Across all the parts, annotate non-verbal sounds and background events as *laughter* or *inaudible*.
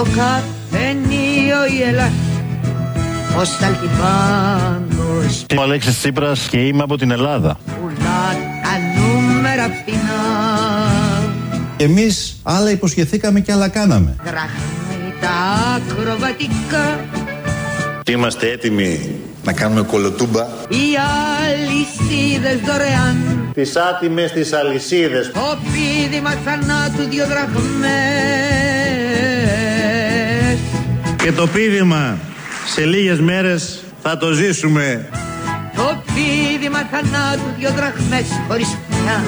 Το καφενείο η Ελλάδα ο Σταλτιβάνος Ο Αλέξης Τσίπρας και είμαι από την Ελλάδα. πουλά τα νούμερα φθηνά Εμείς άλλα υποσχεθήκαμε και άλλα κάναμε. δραχμή τα ακροβατικά Είμαστε έτοιμοι να κάνουμε κολοτούμπα. οι αλυσίδες δωρεάν Τις άτιμες τις αλυσίδες. το πίδημα θανάτου δυο δραχμές Και το πείδημα σε λίγες μέρες θα το ζήσουμε. το πίδημα θανάτου δυο δραχμές χωρίς πια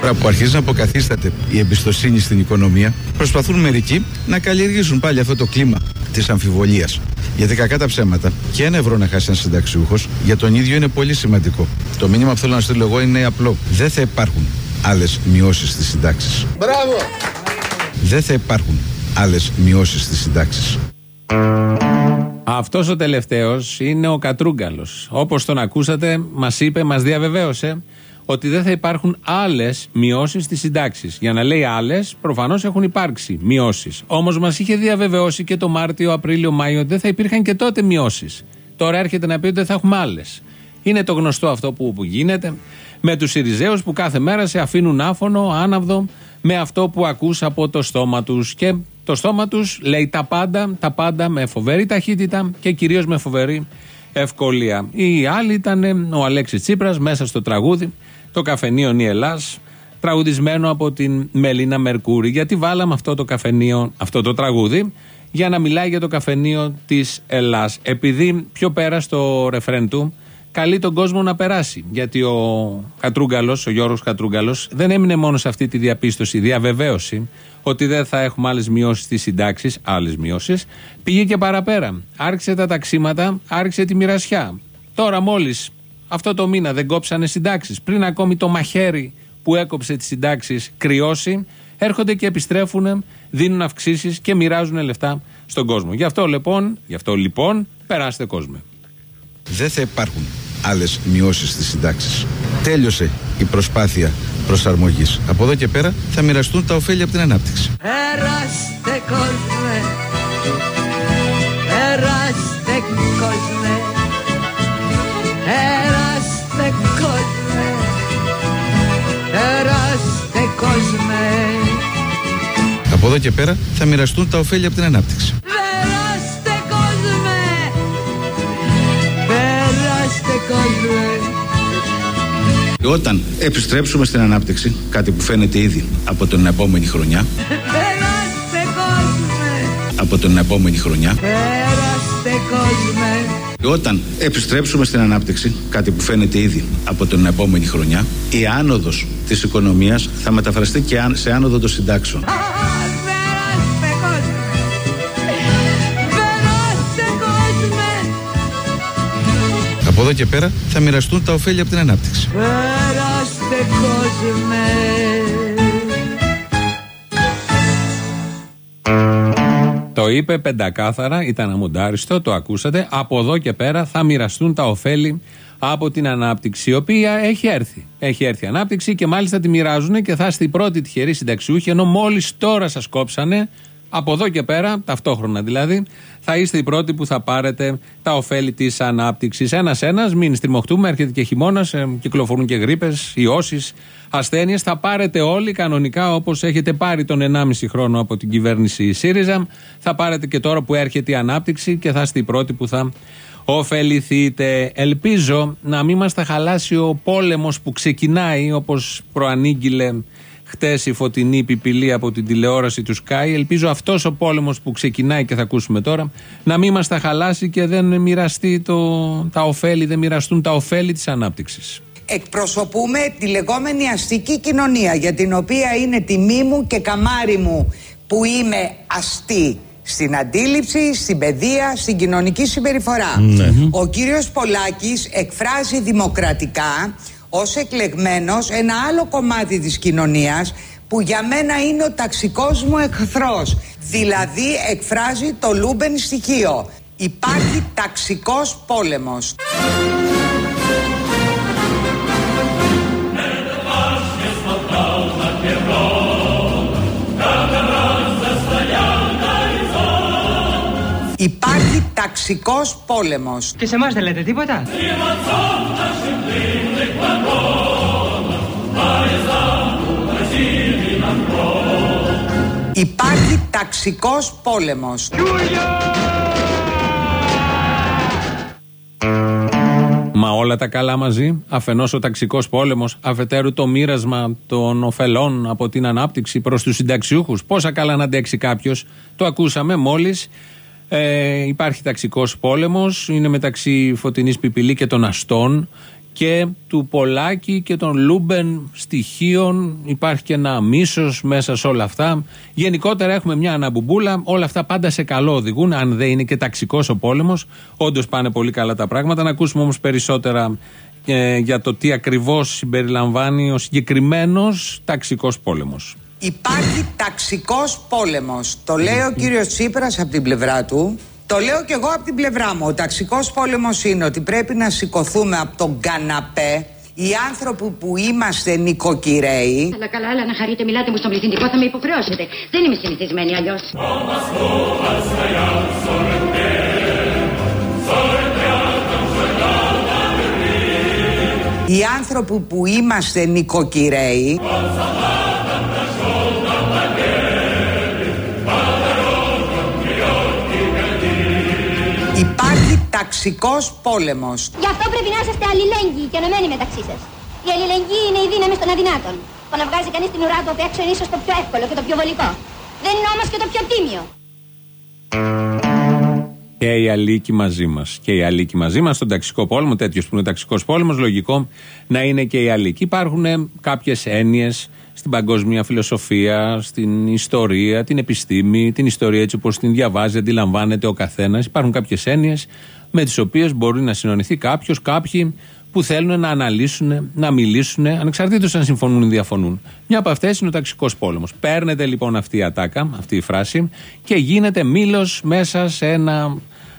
Τώρα που αρχίζει να αποκαθίσταται η εμπιστοσύνη στην οικονομία, προσπαθούν μερικοί να καλλιεργήσουν πάλι αυτό το κλίμα της αμφιβολίας. Γιατί κακά τα ψέματα, και ένα ευρώ να χάσει ένας συνταξιούχος, για τον ίδιο είναι πολύ σημαντικό. Το μήνυμα που θέλω να στείλω εγώ είναι απλό. Δεν θα υπάρχουν άλλες μειώσεις στις συντάξεις. Μπράβο! Δεν θα υπάρχουν άλλες μειώσεις στις συντάξεις. Αυτός ο τελευταίος είναι ο Κατρούγκαλος. Όπως τον ακούσατε, μας είπε, μας διαβεβαίωσε ότι δεν θα υπάρχουν άλλες μειώσεις στις συντάξεις. Για να λέει άλλες, προφανώς έχουν υπάρξει μειώσεις. Όμως μας είχε διαβεβαιώσει και το Μάρτιο, Απρίλιο, Μάιο ότι δεν θα υπήρχαν και τότε μειώσεις. Τώρα έρχεται να πει ότι δεν θα έχουμε άλλες. Είναι το γνωστό αυτό που, που γίνεται με τους Σιριζέους που κάθε μέρα σε αφήνουν άφωνο, άναυδο με αυτό που ακούς από το στόμα τους. Και το στόμα τους λέει τα πάντα, τα πάντα με φοβερή ταχύτητα και κυρίως με φοβερή ευκολία. Οι άλλοι ήταν ο Αλέξης Τσίπρας μέσα στο τραγούδι, το καφενείο Νι Ελλάς, τραγουδισμένο από την Μελίνα Μερκούρη. Γιατί βάλαμε αυτό το καφενείο, αυτό το τραγούδι, για να μιλάει για το καφενείο της Ελλάς. Επειδή πιο πέρα στο ρεφρέν του, καλεί τον κόσμο να περάσει. Γιατί ο Κατρούγκαλο, ο Γιώργος Κατρούγκαλο, δεν έμεινε μόνο σε αυτή τη διαπίστωση, διαβεβαίωση, ότι δεν θα έχουμε άλλες μειώσεις στις συντάξεις, άλλες μειώσεις. Πήγε και παραπέρα. Άρχισε τα ταξίματα, άρχισε τη μοιρασιά. Τώρα μόλις αυτό το μήνα δεν κόψανε συντάξεις, πριν ακόμη το μαχαίρι που έκοψε τις συντάξεις κρυώσει, έρχονται και επιστρέφουν, δίνουν αυξήσεις και μοιράζουν λεφτά στον κόσμο. Γι' αυτό λοιπόν, γι αυτό λοιπόν, περάστε κόσμο. Δεν θα υπάρχουν άλλες μειώσεις στις συντάξεις. Τέλειωσε η προσπάθεια προσαρμογής. Από εδώ και πέρα θα μοιραστούν τα ωφέλη από την ανάπτυξη. Περάστε κόσμε Περάστε κόσμε Περάστε κόσμε Περάστε κόσμε Από εδώ και πέρα θα μοιραστούν τα ωφέλη από την ανάπτυξη. Όταν επιστρέψουμε στην ανάπτυξη, κάτι που φαίνεται ήδη από την επόμενη χρονιά, Περάστε κόσμε από την επόμενη χρονιά, Περάστε κόσμε όταν επιστρέψουμε στην ανάπτυξη, κάτι που φαίνεται ήδη από την επόμενη χρονιά, η άνοδος της οικονομίας θα μεταφραστεί και αν- σε άνοδο των συντάξεων. Από εδώ και πέρα θα μοιραστούν τα ωφέλη από την ανάπτυξη. Περάστε κόσμε Το είπε πεντακάθαρα, ήταν αμοντάριστο, το ακούσατε. Από εδώ και πέρα θα μοιραστούν τα ωφέλη από την ανάπτυξη, η οποία έχει έρθει. Έχει έρθει η ανάπτυξη και μάλιστα τη μοιράζουν και θα είστε οι πρώτοι τυχεροί συνταξιούχοι, ενώ μόλις τώρα σας κόψανε, από εδώ και πέρα, ταυτόχρονα δηλαδή, θα είστε οι πρώτοι που θα πάρετε τα ωφέλη της ανάπτυξης. Ένα-ένα, μην στριμωχτούμε, έρχεται και χειμώνας, κυκλοφορούν και γρήπες, ιώσεις, ασθένειες. Θα πάρετε όλοι κανονικά όπως έχετε πάρει τον 1,5 χρόνο από την κυβέρνηση ΣΥΡΙΖΑ. Θα πάρετε και τώρα που έρχεται η ανάπτυξη και θα είστε οι πρώτοι που θα ωφεληθείτε. Ελπίζω να μην μας τα χαλάσει ο πόλεμος που ξεκινάει όπως προανήγγειλε χτες η φωτεινή πιπηλή από την τηλεόραση του Sky. Ελπίζω αυτός ο πόλεμος που ξεκινάει και θα ακούσουμε τώρα να μην μας τα χαλάσει και δεν μοιραστεί το, τα ωφέλη, δεν μοιραστούν τα ωφέλη της ανάπτυξης. Εκπροσωπούμε τη λεγόμενη αστική κοινωνία για την οποία είναι τιμή μου και καμάρι μου που είμαι αστή στην αντίληψη, στην παιδεία, στην κοινωνική συμπεριφορά. Ο κύριος Πολάκης εκφράζει δημοκρατικά ως εκλεγμένος ένα άλλο κομμάτι της κοινωνίας που για μένα είναι ο ταξικός μου εχθρός. Δηλαδή εκφράζει το λούμπεν στοιχείο. Υπάρχει ταξικός πόλεμος. Υπάρχει ταξικός πόλεμος. Και σε εμάς δεν λέτε τίποτα; Υπάρχει ταξικός πόλεμος. Μα όλα τα καλά μαζί. Αφενός ο ταξικός πόλεμος, αφετέρου το μοίρασμα των ωφελών από την ανάπτυξη προς τους συνταξιούχους. Πόσα καλά να αντέξει κάποιος. Το ακούσαμε μόλις. Ε, υπάρχει ταξικός πόλεμος. Είναι μεταξύ Φωτεινής Πιπηλή και των αστών και του Πολάκη και των λούμπεν στοιχείων. Υπάρχει και ένα μίσος μέσα σε όλα αυτά. Γενικότερα έχουμε μια αναμπουμπούλα. Όλα αυτά πάντα σε καλό οδηγούν, αν δεν είναι και ταξικός ο πόλεμος. Όντως πάνε πολύ καλά τα πράγματα. Να ακούσουμε όμως περισσότερα ε, για το τι ακριβώς συμπεριλαμβάνει ο συγκεκριμένος ταξικός πόλεμος. Υπάρχει ταξικός πόλεμος. Το λέει ο κύριος Τσίπρας από την πλευρά του. Το λέω κι εγώ από την πλευρά μου. Ο ταξικός πόλεμος είναι ότι πρέπει να σηκωθούμε από τον καναπέ οι άνθρωποι που είμαστε νοικοκυρέοι Αλλά καλά, αλλά να χαρείτε, μιλάτε μου στον πληθυντικό, θα με υποχρεώσετε. Δεν είμαι συνηθισμένη αλλιώς. οι άνθρωποι που είμαστε νοικοκυρέοι Υπάρχει ταξικός πόλεμος Γι' αυτό πρέπει να είσαστε αλληλέγγυοι και ενωμένοι μεταξύ σας. Η αλληλεγγύη είναι η δύναμη των αδυνάτων. Το να βγάζει κανείς την ουρά του απ' έξω είναι ίσως το πιο εύκολο και το πιο βολικό. Δεν είναι όμως και το πιο τίμιο. Και οι αλήκοι μαζί μας. Και οι αλήκοι μαζί μας στον ταξικό πόλεμο, τέτοιος που είναι ταξικός πόλεμος, λογικό να είναι και οι αλήκοι. Υπάρχουν κάποιες έννοιες στην παγκόσμια φιλοσοφία, στην ιστορία, την επιστήμη, την ιστορία έτσι όπως την διαβάζει, αντιλαμβάνεται ο καθένας. Υπάρχουν κάποιες έννοιες με τις οποίες μπορεί να συνονιθεί κάποιος, κάποιοι που θέλουν να αναλύσουν, να μιλήσουν, ανεξαρτήτως αν συμφωνούν ή διαφωνούν. Μια από αυτές είναι ο ταξικός πόλεμος. Παίρνεται λοιπόν αυτή η ατάκα, αυτή η φράση, και γίνεται μήλος μέσα σε ένα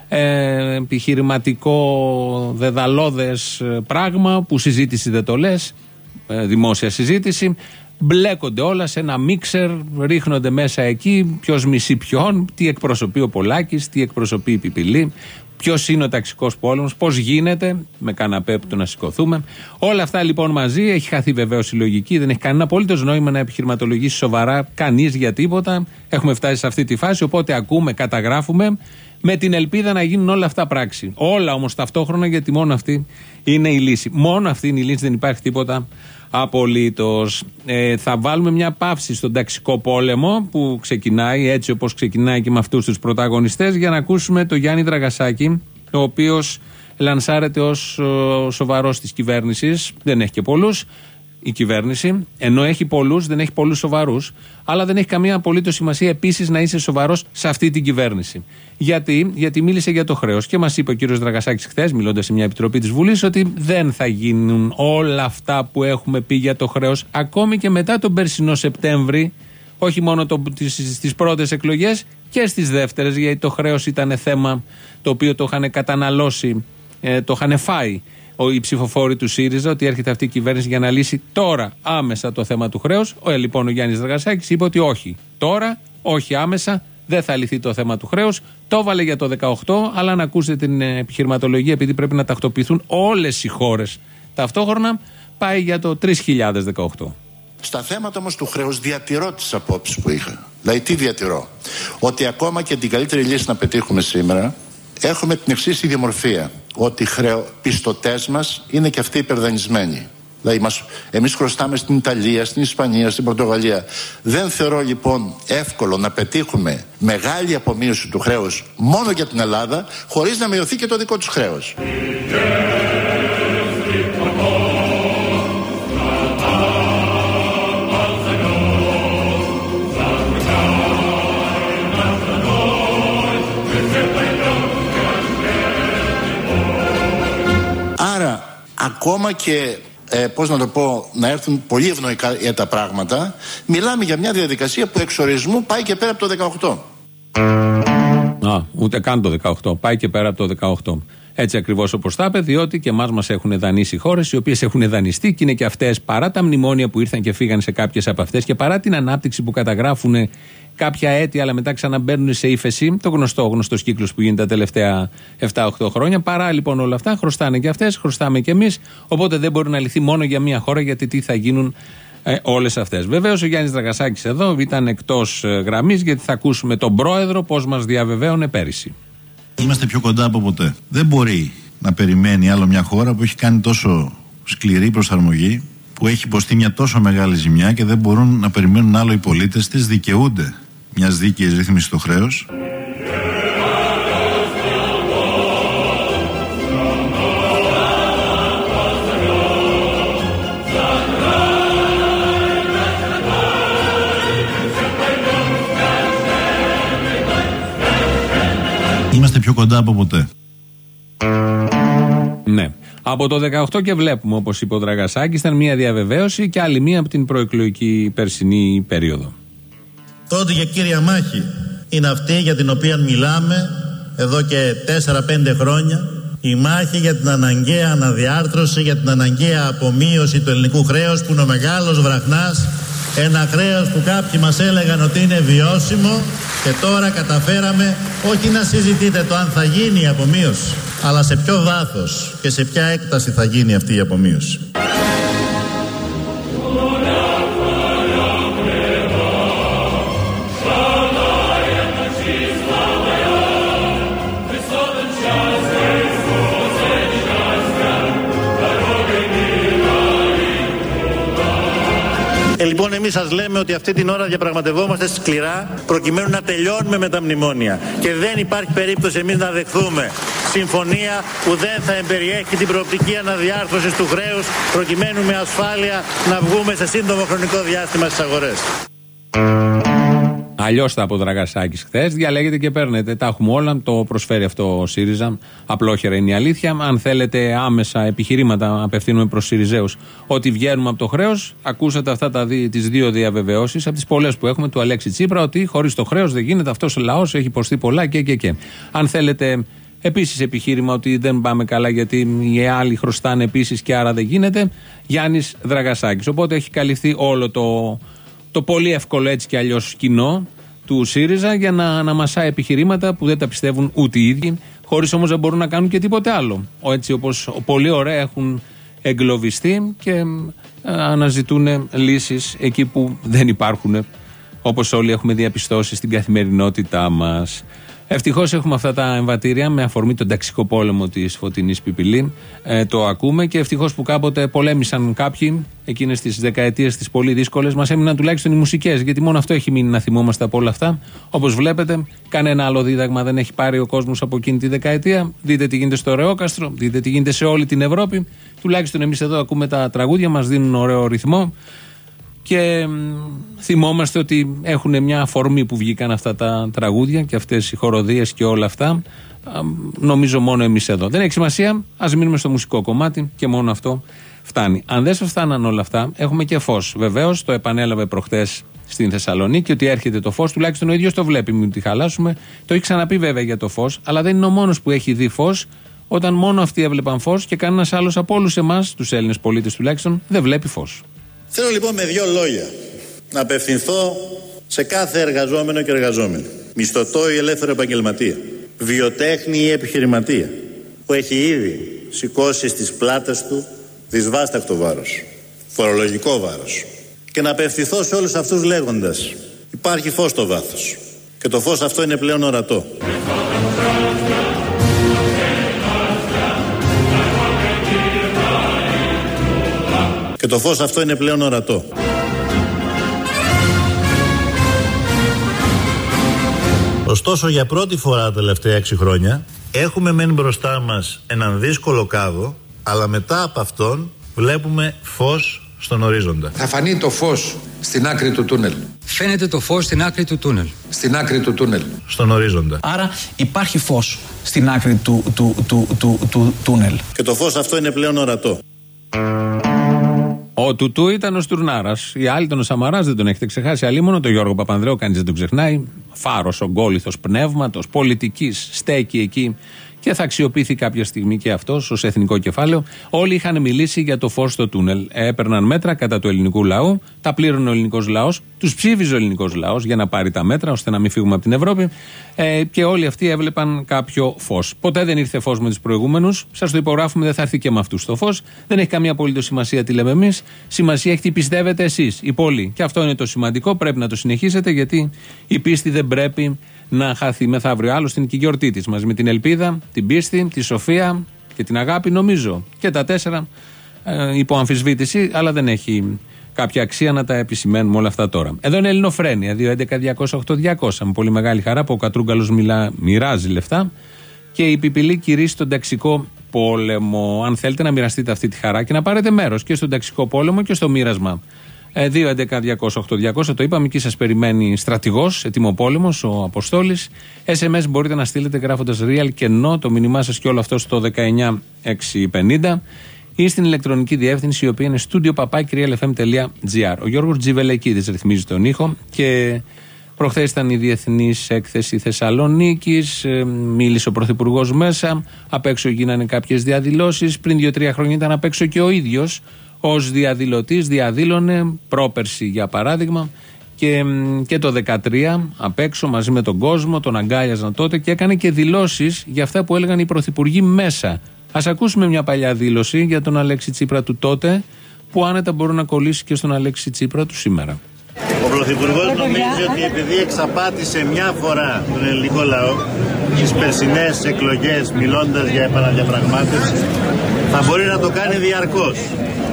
ε, επιχειρηματικό δεδαλώδες ε, πράγμα που συζήτηση δεν το λες, ε, δημόσια συζήτηση μπλέκονται όλα σε ένα μίξερ, ρίχνονται μέσα εκεί ποιος μισεί ποιον, τι εκπροσωπεί ο Πολάκης, τι εκπροσωπεί η Πιπηλή, ποιος είναι ο ταξικός πόλεμος, πώς γίνεται, με καναπέ που το να σηκωθούμε. Όλα αυτά λοιπόν μαζί έχει χαθεί βεβαίως η λογική, δεν έχει κανένα απολύτως νόημα να επιχειρηματολογήσει σοβαρά κανείς για τίποτα. Έχουμε φτάσει σε αυτή τη φάση, οπότε ακούμε, καταγράφουμε με την ελπίδα να γίνουν όλα αυτά πράξη. Όλα όμως ταυτόχρονα γιατί μόνο αυτή είναι η λύση. Μόνο αυτή είναι η λύση, δεν υπάρχει τίποτα απολύτως. Ε, θα βάλουμε μια παύση στον ταξικό πόλεμο που ξεκινάει έτσι όπως ξεκινάει και με αυτούς τους πρωταγωνιστές για να ακούσουμε τον Γιάννη Δραγασάκη, ο οποίος λανσάρεται ως σοβαρός της κυβέρνησης. Δεν έχει και πολλούς η κυβέρνηση, ενώ έχει πολλούς, δεν έχει πολλούς σοβαρούς, αλλά δεν έχει καμία απολύτως σημασία επίσης να είσαι σοβαρός σε αυτή την κυβέρνηση. Γιατί, Γιατί μίλησε για το χρέος και μας είπε ο κύριος Δραγασάκης χθες, μιλώντας σε μια επιτροπή της Βουλής, ότι δεν θα γίνουν όλα αυτά που έχουμε πει για το χρέος, ακόμη και μετά τον περσινό Σεπτέμβρη, όχι μόνο στις πρώτες εκλογές και στις δεύτερες, γιατί το χρέος ήταν θέμα το οποίο το είχαν καταναλώσει, ε, το είχαν φάει οι ψηφοφόροι του ΣΥΡΙΖΑ ότι έρχεται αυτή η κυβέρνηση για να λύσει τώρα άμεσα το θέμα του χρέους. Ο λοιπόν ο Γιάννης Δραγασάκης είπε ότι όχι. Τώρα, όχι άμεσα, δεν θα λυθεί το θέμα του χρέους. Το έβαλε για το 18, αλλά να ακούσετε την επιχειρηματολογία, επειδή πρέπει να τακτοποιηθούν όλες οι χώρες ταυτόχρονα, πάει για το 3018. Στα θέματα όμως του χρέους διατηρώ τις απόψεις που είχα. Δηλαδή, τι διατηρώ. Ότι ακόμα και την καλύτερη λύση να πετύχουμε σήμερα, έχουμε την εξής ιδιομορφία ότι οι πιστωτέ μας είναι και αυτοί υπερδανισμένοι. Δηλαδή, μας, εμείς χρωστάμε στην Ιταλία, στην Ισπανία, στην Πορτογαλία. Δεν θεωρώ λοιπόν εύκολο να πετύχουμε μεγάλη απομείωση του χρέους μόνο για την Ελλάδα, χωρίς να μειωθεί και το δικό τους χρέος. Ακόμα και ε, πώς να το πω, να έρθουν πολύ ευνοϊκά για τα πράγματα, μιλάμε για μια διαδικασία που εξορισμού πάει και πέρα από το 18. Α, ούτε καν το 18. Πάει και πέρα από το 18. Έτσι ακριβώς όπως τα είπε, διότι και εμάς μας έχουν δανείσει χώρες οι οποίες έχουν δανειστεί και είναι και αυτές παρά τα μνημόνια που ήρθαν και φύγαν σε κάποιες από αυτές και παρά την ανάπτυξη που καταγράφουν κάποια έτη, αλλά μετά ξαναμπαίνουν σε ύφεση. Το γνωστό, γνωστός κύκλος που γίνεται τα τελευταία 7-8 χρόνια. Παρά λοιπόν όλα αυτά, χρωστάνε και αυτές, χρωστάμε και εμείς. Οπότε δεν μπορεί να λυθεί μόνο για μία χώρα, γιατί τι θα γίνουν ε, όλες αυτές. Βεβαίως ο Γιάννης Δραγασάκης εδώ ήταν εκτός γραμμής, γιατί θα ακούσουμε τον πρόεδρο πώς μας διαβεβαίωνε πέρυσι. Είμαστε πιο κοντά από ποτέ. Δεν μπορεί να περιμένει άλλο μια χώρα που έχει κάνει τόσο σκληρή προσαρμογή, που έχει υποστεί μια τόσο μεγάλη ζημιά και δεν μπορούν να περιμένουν άλλο οι πολίτες της, δικαιούνται μιας δίκαιης ρύθμισης στο χρέος. Είμαστε πιο κοντά από ποτέ. Ναι. Από το 18 και βλέπουμε, όπως είπε ο Δραγασάκης, ήταν μία διαβεβαίωση και άλλη μία από την προεκλογική περσινή περίοδο. Τότε για κύρια μάχη είναι αυτή για την οποία μιλάμε εδώ και 4-5 χρόνια. Η μάχη για την αναγκαία αναδιάρθρωση, για την αναγκαία απομείωση του ελληνικού χρέους που είναι ο μεγάλος βραχνάς ένα χρέος που κάποιοι μας έλεγαν ότι είναι βιώσιμο και τώρα καταφέραμε όχι να συζητείτε το αν θα γίνει η απομείωση αλλά σε ποιο βάθος και σε ποια έκταση θα γίνει αυτή η απομείωση. Ε, λοιπόν, εμείς σας λέμε ότι αυτή την ώρα διαπραγματευόμαστε σκληρά προκειμένου να τελειώνουμε με τα μνημόνια. Και δεν υπάρχει περίπτωση εμείς να δεχθούμε συμφωνία που δεν θα εμπεριέχει την προοπτική αναδιάρθρωσης του χρέους προκειμένου με ασφάλεια να βγούμε σε σύντομο χρονικό διάστημα στις αγορές. Αλλιώς τα από Δραγασάκης χθες. Διαλέγετε και παίρνετε. Τα έχουμε όλα. Το προσφέρει αυτό ο ΣΥΡΙΖΑ. Απλόχερα είναι η αλήθεια. Αν θέλετε άμεσα επιχειρήματα, απευθύνουμε προς ΣΥΡΙΖΑΕΟΥ ότι βγαίνουμε από το χρέος. Ακούσατε αυτά τις δύο διαβεβαιώσεις από τις πολλές που έχουμε του Αλέξη Τσίπρα ότι χωρίς το χρέος δεν γίνεται. Αυτός ο λαός έχει υποστεί πολλά και, και, και. Αν θέλετε επίσης επιχείρημα ότι δεν πάμε καλά γιατί οι άλλοι χρωστάνε επίσης και άρα δεν γίνεται. Γιάννης Δραγασάκης. Οπότε έχει καλυφθεί όλο το το πολύ εύκολο έτσι κι αλλιώς κοινό του ΣΥΡΙΖΑ για να αναμασά επιχειρήματα που δεν τα πιστεύουν ούτε οι ίδιοι, χωρίς όμως να μπορούν να κάνουν και τίποτε άλλο. Έτσι όπως πολύ ωραία έχουν εγκλωβιστεί και ε, αναζητούν λύσεις εκεί που δεν υπάρχουν, όπως όλοι έχουμε διαπιστώσει στην καθημερινότητά μας. Ευτυχώς έχουμε αυτά τα εμβατήρια με αφορμή τον ταξικό πόλεμο της Φωτεινής Πιπηλή. Ε, το ακούμε και ευτυχώς που κάποτε πολέμησαν κάποιοι εκείνες τις δεκαετίες τις πολύ δύσκολες. Μας έμειναν τουλάχιστον οι μουσικές. Γιατί μόνο αυτό έχει μείνει να θυμόμαστε από όλα αυτά. Όπως βλέπετε, κανένα άλλο δίδαγμα δεν έχει πάρει ο κόσμος από εκείνη τη δεκαετία. Δείτε τι γίνεται στο Ρεόκαστρο, δείτε τι γίνεται σε όλη την Ευρώπη. Τουλάχιστον εμείς εδώ ακούμε τα τραγούδια, μας δίνουν ωραίο ρυθμό και θυμόμαστε ότι έχουν μια αφορμή που βγήκαν αυτά τα τραγούδια και αυτές οι χοροδίες και όλα αυτά. Νομίζω μόνο εμείς εδώ. Δεν έχει σημασία, ας μείνουμε στο μουσικό κομμάτι και μόνο αυτό φτάνει. Αν δεν σας φτάναν όλα αυτά έχουμε και φως. Βεβαίως το επανέλαβε προχτές στην Θεσσαλονίκη ότι έρχεται το φως. Τουλάχιστον ο ίδιος το βλέπει μην τη χαλάσουμε. Το έχει ξαναπεί βέβαια για το φως αλλά δεν είναι ο μόνος που έχει δει φως. Όταν μόνο αυτοί έβλεπαν φως και κανένας άλλος από όλους εμάς, τους Έλληνες πολίτες τουλάχιστον, δεν βλέπει φως. Θέλω λοιπόν με δύο λόγια να απευθυνθώ σε κάθε εργαζόμενο και εργαζόμενο. Μισθωτό ή ελεύθερο επαγγελματία. Βιοτέχνη ή επιχειρηματία. Που έχει ήδη σηκώσει στις πλάτες του δυσβάστακτο βάρος. Φορολογικό βάρος. Και να απευθυνθώ σε όλους αυτούς λέγοντας υπάρχει φως στο βάθος. Και το φως αυτό είναι πλέον ορατό. Και το φως αυτό είναι πλέον ορατό. Ωστόσο για πρώτη φορά τα τελευταία έξι χρόνια έχουμε μένει μπροστά μας έναν δύσκολο κάδο αλλά μετά από αυτόν βλέπουμε φως στον ορίζοντα. Θα φανεί το φως στην άκρη του τούνελ. Φαίνεται το φως στην άκρη του τούνελ. Στην άκρη του τούνελ. Στον ορίζοντα. Άρα υπάρχει φως στην άκρη του, του, του, του, του τούνελ. Και το φως αυτό είναι πλέον ορατό. Ο Τουτού ήταν ο Στουρνάρας. Οι άλλοι τον Σαμαράς δεν τον έχετε ξεχάσει. Αλλή μόνο τον Γιώργο Παπανδρέου, κανείς δεν τον ξεχνάει. Φάρος, ογκόλυθο πνεύματος, πολιτικής, στέκει εκεί και θα αξιοποιηθεί κάποια στιγμή και αυτός ως εθνικό κεφάλαιο. Όλοι είχαν μιλήσει για το φως στο τούνελ. Έπαιρναν μέτρα κατά του ελληνικού λαού, τα πλήρωνε ο ελληνικός λαός, τους ψήφιζε ο ελληνικός λαός για να πάρει τα μέτρα ώστε να μην φύγουμε από την Ευρώπη. Ε, και όλοι αυτοί έβλεπαν κάποιο φως. Ποτέ δεν ήρθε φως με τους προηγούμενους. Σας το υπογράφουμε, δεν θα έρθει και με αυτούς το φως. Δεν έχει καμία απολύτως σημασία τι λέμε εμείς. Σημασία έχει τι πιστεύετε εσείς, οι πολλοί. Και αυτό είναι το σημαντικό. Πρέπει να το συνεχίσετε γιατί η πίστη δεν πρέπει να χάθει μεθαύριο. Άλλωστε είναι και η γιορτή της μαζί με την ελπίδα, την πίστη, τη σοφία και την αγάπη, νομίζω. Και τα τέσσερα ε, υπό αμφισβήτηση, αλλά δεν έχει κάποια αξία να τα επισημαίνουμε όλα αυτά τώρα. Εδώ είναι Ελληνοφρένια, 2.11.208.200. Με πολύ μεγάλη χαρά που ο Κατρούγκαλος μοιράζει λεφτά και η Πιπηλή κηρύσσει τον ταξικό πόλεμο. Αν θέλετε να μοιραστείτε αυτή τη χαρά και να πάρετε μέρος και στον ταξικό πόλεμο και στο μοίρασμα 2.11.208.200 το είπαμε, εκεί σας περιμένει στρατηγός, ετοιμοπόλεμος, ο Αποστόλης. SMS μπορείτε να στείλετε γράφοντας real και no το μήνυμά σας και όλο αυτό στο 19650 ή στην ηλεκτρονική διεύθυνση η οποία είναι studio Ο Γιώργος Τζιβελεκίδης ρυθμίζει τον ήχο και προχθές ήταν η Διεθνής Έκθεση Θεσσαλονίκης. Ε, μίλησε ο Πρωθυπουργός μέσα. Απ' έξω γίνανε κάποιες διαδηλώσεις. Πριν δύο-τρία χρόνια ήταν απ' έξω και ο ίδιος ως διαδηλωτής διαδήλωνε πρόπερση για παράδειγμα και, και το 2013 απ' έξω μαζί με τον κόσμο, τον αγκάλιαζαν τότε και έκανε και δηλώσεις για αυτά που έλεγαν οι πρωθυπουργοί μέσα. Α ακούσουμε μια παλιά δήλωση για τον Αλέξη Τσίπρα του τότε, που άνετα μπορεί να κολλήσει και στον Αλέξη Τσίπρα του σήμερα. Ο Πρωθυπουργός νομίζει ότι επειδή εξαπάτησε μια φορά τον ελληνικό λαό στις περσινές εκλογές, μιλώντας για επαναδιαπραγμάτευση, θα μπορεί να το κάνει διαρκώς.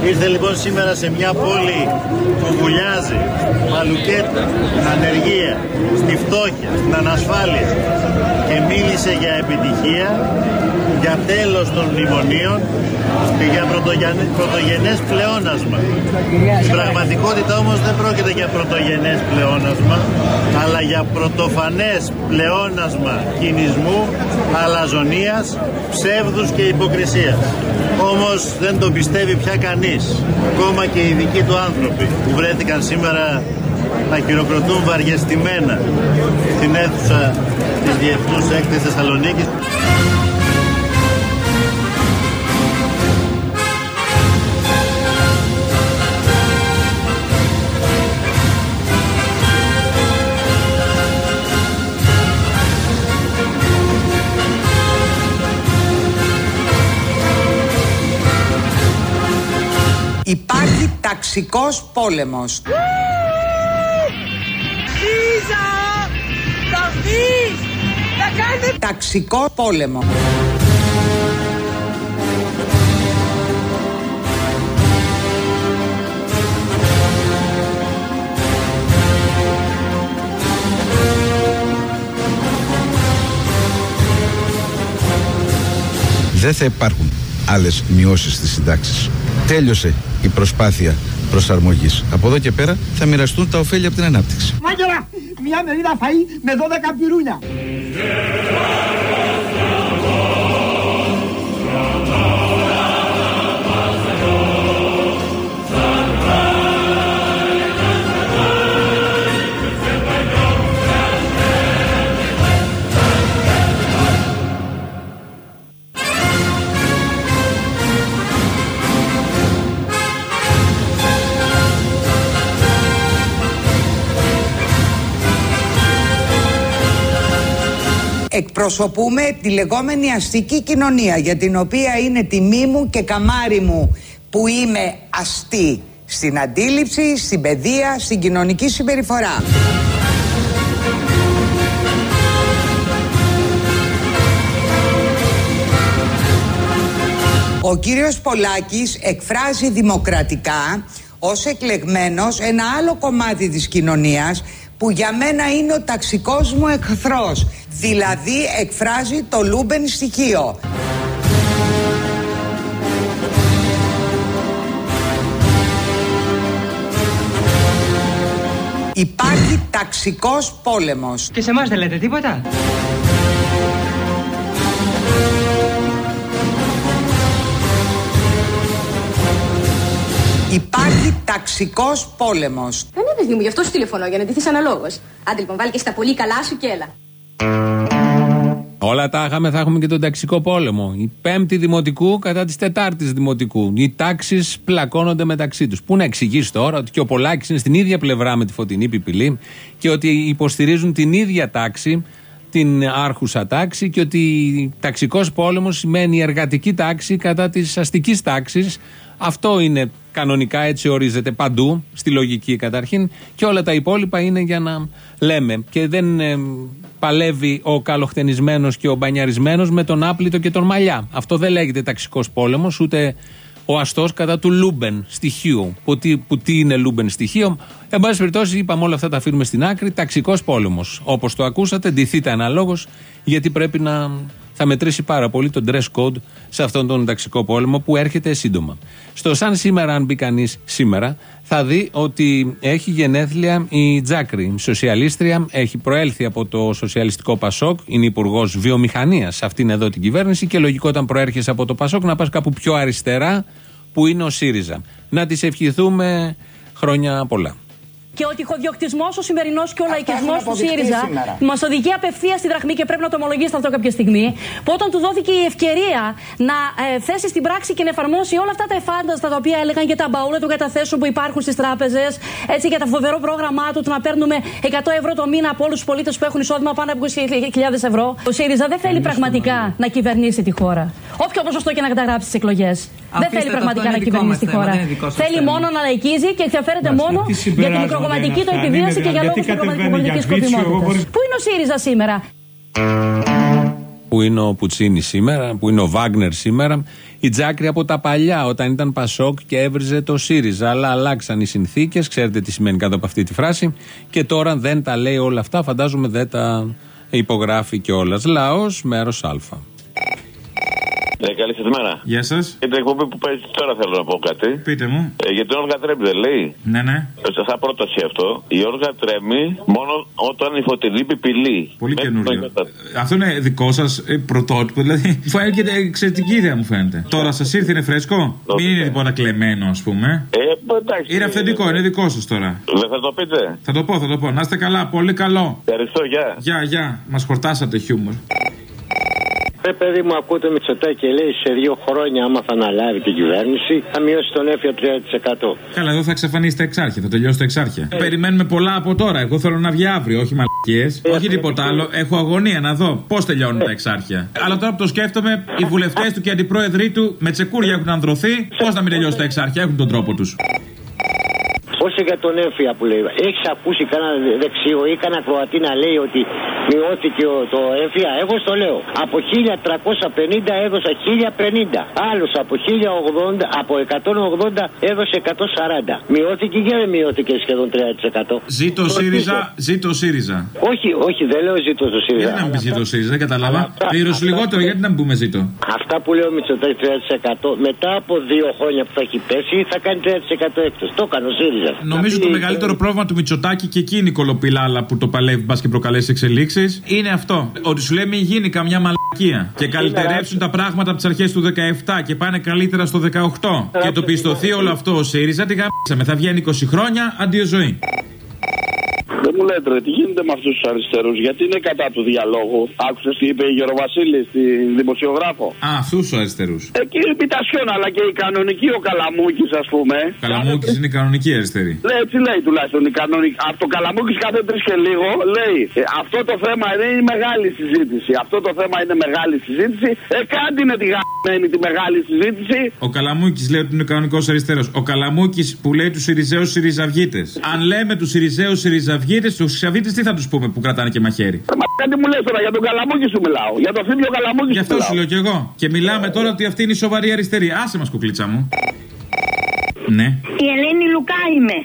Ήρθε λοιπόν σήμερα σε μια πόλη που βουλιάζει, μαλουκέτα, ανεργία, στη φτώχεια, στην ανασφάλεια και μίλησε για επιτυχία, για τέλος των μνημονίων και για πρωτογενές πλεόνασμα. Στην πραγματικότητα όμως δεν πρόκειται για πρωτογενές πλεόνασμα, αλλά για πρωτοφανές πλεόνασμα κινησμού, αλαζονίας, ψεύδους και υποκρισίας. Όμως δεν το πιστεύει πια κανείς, ακόμα και οι δικοί του άνθρωποι που βρέθηκαν σήμερα να χειροκροτούν βαριεστημένα στην αίθουσα της Διεθνούς Έκθεσης Θεσσαλονίκης. Υπάρχει ταξικός πόλεμος. Ταξικό πόλεμο. Δεν θα υπάρχουν άλλες μειώσεις στις συντάξεις. Τέλειωσε η προσπάθεια προσαρμογής. Από εδώ και πέρα θα μοιραστούν τα ωφέλη από την ανάπτυξη. Μάγερα, μια μερίδα φαΐ με 12 πυρούνια. Εκπροσωπούμε τη λεγόμενη αστική κοινωνία για την οποία είναι τιμή μου και καμάρι μου που είμαι αστή στην αντίληψη, στην παιδεία, στην κοινωνική συμπεριφορά. Ο κύριος Πολάκης εκφράζει δημοκρατικά ως εκλεγμένος ένα άλλο κομμάτι της κοινωνίας που για μένα είναι ο ταξικός μου εχθρός. Δηλαδή εκφράζει το λούμπεν στοιχείο. Υπάρχει ταξικός πόλεμος. Και σε εμάς δεν λέτε τίποτα; Υπάρχει ταξικός πόλεμος. Δεν είναι παιδί μου, γι' αυτό σου τηλεφωνώ, για να ντυθείς αναλόγως. Άντε λοιπόν, βάλει και στα πολύ καλά σου και έλα. Όλα τα είχαμε, θα έχουμε και τον ταξικό πόλεμο. Η πέμπτη δημοτικού κατά της τετάρτης δημοτικού. Οι τάξεις πλακώνονται μεταξύ τους. Πού να εξηγήσει τώρα ότι και ο Πολάκης είναι στην ίδια πλευρά με τη φωτεινή πιπηλή και ότι υποστηρίζουν την ίδια τάξη, την άρχουσα τάξη και ότι ταξικός πόλεμος σημαίνει εργατική τάξη κατά της αστικής τάξης. Αυτό είναι κανονικά, έτσι ορίζεται παντού, στη λογική καταρχήν, και όλα τα υπόλοιπα είναι για να λέμε. Και δεν ε, παλεύει ο καλοχτενισμένος και ο μπανιαρισμένος με τον άπλυτο και τον μαλλιά. Αυτό δεν λέγεται ταξικός πόλεμος, ούτε ο αστός κατά του λούμπεν στοιχείου. Που τι, που τι είναι λούμπεν στοιχείο; Εν πάση περιπτώσει, είπαμε όλα αυτά τα αφήνουμε στην άκρη. Ταξικός πόλεμος. Όπως το ακούσατε, ντυθείτε αναλόγως, γιατί πρέπει να. Θα μετρήσει πάρα πολύ το dress code σε αυτόν τον ταξικό πόλεμο που έρχεται σύντομα. Στο σαν σήμερα, αν μπει κανείς σήμερα, θα δει ότι έχει γενέθλια η Τζάκρη, η σοσιαλίστρια, έχει προέλθει από το σοσιαλιστικό Πασόκ, είναι υπουργός βιομηχανίας σε αυτήν εδώ την κυβέρνηση και λογικό όταν προέρχεσαι από το Πασόκ να πας κάπου πιο αριστερά που είναι ο ΣΥΡΙΖΑ. Να της ευχηθούμε χρόνια πολλά. Και ο τυχοδιοκτισμό, ο σημερινός και ο λαϊκισμός του ΣΥΡΙΖΑ μας οδηγεί απευθεία στη δραχμή και πρέπει να το ομολογήσετε αυτό κάποια στιγμή. Που όταν του δόθηκε η ευκαιρία να ε, θέσει στην πράξη και να εφαρμόσει όλα αυτά τα εφάνταστα τα οποία έλεγαν για τα μπαούλα των καταθέσεων που υπάρχουν στις τράπεζες, έτσι για το φοβερό πρόγραμμά του του να παίρνουμε 100 ευρώ το μήνα από όλους τους πολίτες που έχουν εισόδημα πάνω από 20.000 ευρώ. Ο ΣΥΡΙΖΑ δεν θέλει πραγματικά να κυβερνήσει τη χώρα. Όποιο ποσοστό και να καταγράψει τις εκλογές. Δεν θέλει πραγματικά να κυβερνήσει τη χώρα. Θέλει μόνο να λαϊκίζει και ενδιαφέρεται μόνο για την μικροκομματική του επιβίωση και για λόγους πολιτική σκοπιμότητα. Πού είναι ο ΣΥΡΙΖΑ σήμερα; Πού είναι ο Πουτσίνη σήμερα, πού είναι ο Βάγνερ σήμερα; Η Τζάκρη από τα παλιά, όταν ήταν Πασόκ και έβριζε το ΣΥΡΙΖΑ. Αλλά αλλάξαν οι συνθήκες, ξέρετε τι σημαίνει κάτω από αυτή τη φράση. Και τώρα δεν τα λέει όλα αυτά, φαντάζομαι δεν τα υπογράφει κιόλας. Λαός, μέρος Α. Ε, καλή σας μέρα. Γεια σας. Για την εκπομπή που παίζει τώρα θέλω να πω κάτι. Πείτε μου. Ε, για την όργα τρέμει, δεν λέει. Ναι, ναι. Ε, Σαν πρόταση αυτό. Η όργα τρέμει μόνο όταν η φωτεινή πιπηλεί. Πολύ Μέχρι καινούριο. το- Αυτό είναι δικό σας πρωτότυπο. Δηλαδή, *laughs* μου φαίνεται εξαιρετική ιδέα, μου φαίνεται. Τώρα σας ήρθε, είναι φρέσκο; Μην είναι τίποτα κλεμμένο, ας πούμε. Ε, εντάξει. Είναι αυθεντικό, είναι δικό σας τώρα. Δεν θα το πείτε. Θα το πω, θα το πω. Να είστε καλά, πολύ καλό. Ευχαριστώ, γεια. Γεια, γεια. Μας χορτάσατε χιούμορ. Ρε παιδί μου, ακούτε Μητσοτάκη και λέει σε δύο χρόνια, άμα θα αναλάβει την κυβέρνηση, θα μειώσει τον έφιο 3%. Καλά, εδώ θα εξαφανίσει τα εξάρχεια, θα τελειώσει τα εξάρχεια. Περιμένουμε πολλά από τώρα. Εγώ θέλω να βγει αύριο, όχι μαλακίες. όχι τίποτα άλλο. Έχω αγωνία να δω πώς τελειώνουν τα εξάρχεια. Αλλά τώρα που το σκέφτομαι, οι βουλευτές του και οι αντιπρόεδροι του με τσεκούρια έχουν ανδρωθεί. Πώς να μην τελειώσει τα εξάρχεια, έχουν τον τρόπο τους. Όσο για τον έμφυα που λέει, έχεις ακούσει κανένα δεξιό ή κανένα Κροατή να λέει ότι μειώθηκε ο- το έμφυα. Εγώ στο λέω. Από 1350 έδωσα 1050. Άλλος από 1080, από 180 έδωσε 140. Μειώθηκε και δεν μειώθηκε σχεδόν 3%. Ζήτω ο ΣΥΡΙΖΑ, ζήτω ο ΣΥΡΙΖΑ. Όχι, όχι, δεν λέω ζήτω στο ΣΥΡΙΖΑ. Γιατί να μην πει ζήτω ο ΣΥΡΙΖΑ, δεν κατάλαβα. Πλήρωσε λιγότερο, γιατί να μην πούμε ζήτω; Αυτά που λέω Μητσοτάκης 3% μετά από δύο χρόνια που θα έχει πέσει θα κάνει 3% έκπτωση. Το έκανε ο ΣΥΡΙΖΑ. Νομίζω το μεγαλύτερο πρόβλημα του Μητσοτάκη και εκείνη η κολοπηλάλα που το παλεύει μπας και προκαλέσει εξελίξεις είναι αυτό. Ότι σου λέει μην γίνει καμιά μαλακία και καλυτερεύσουν τα πράγματα από τις αρχές του 17 και πάνε καλύτερα στο 18. Και το πιστοθεί όλο αυτό ο ΣΥΡΙΖΑ τη γάμισαμε. Θα βγαίνει 20 χρόνια αντίο ζωή. Δεν μου λέτε, ρε, τι γίνεται με αυτούς τους αριστερούς, γιατί είναι κατά του διαλόγου; Άκουσες τι είπε η Γεροβασίλη στη δημοσιογράφο; Α, αυτούς τους αριστερούς. Εκεί η Πιτασιόν, αλλά και η κανονική ο Καλαμούκης, ας πούμε. Καλαμούκης είναι η κανονική αριστερή. Λέει, έτσι λέει τουλάχιστον η κανονική. Από το Καλαμούκης κάθε τρεις και λίγο λέει ε, αυτό το θέμα είναι μεγάλη συζήτηση. Αυτό το θέμα είναι μεγάλη συζήτηση. Ε, κάντε είναι τη γαμμένη τη μεγάλη συζήτηση. Ο Καλαμούκης λέει ότι είναι κανονικός αριστερός. Ο Καλαμούκης που λέει τους Σιριζέους Σιριζαυγίτες. Αν λέμε τους Σιριζέους Σιριζαυγίτες, του Σιριζαυγίτε τι θα τους πούμε που κρατάνε και μαχαίρι; Μα κάτι μου λες τώρα για τον Καλαμούκη σου μιλάω. Για το θύμιο Καλαμούκη Γι' σου αυτό μιλάω. σου λέω κι εγώ. Και μιλάμε τώρα ότι αυτή είναι η σοβαρή αριστερή. Άσε μας, κουκλίτσα μου. Ναι. Η Ελένη Λουκά είμαι.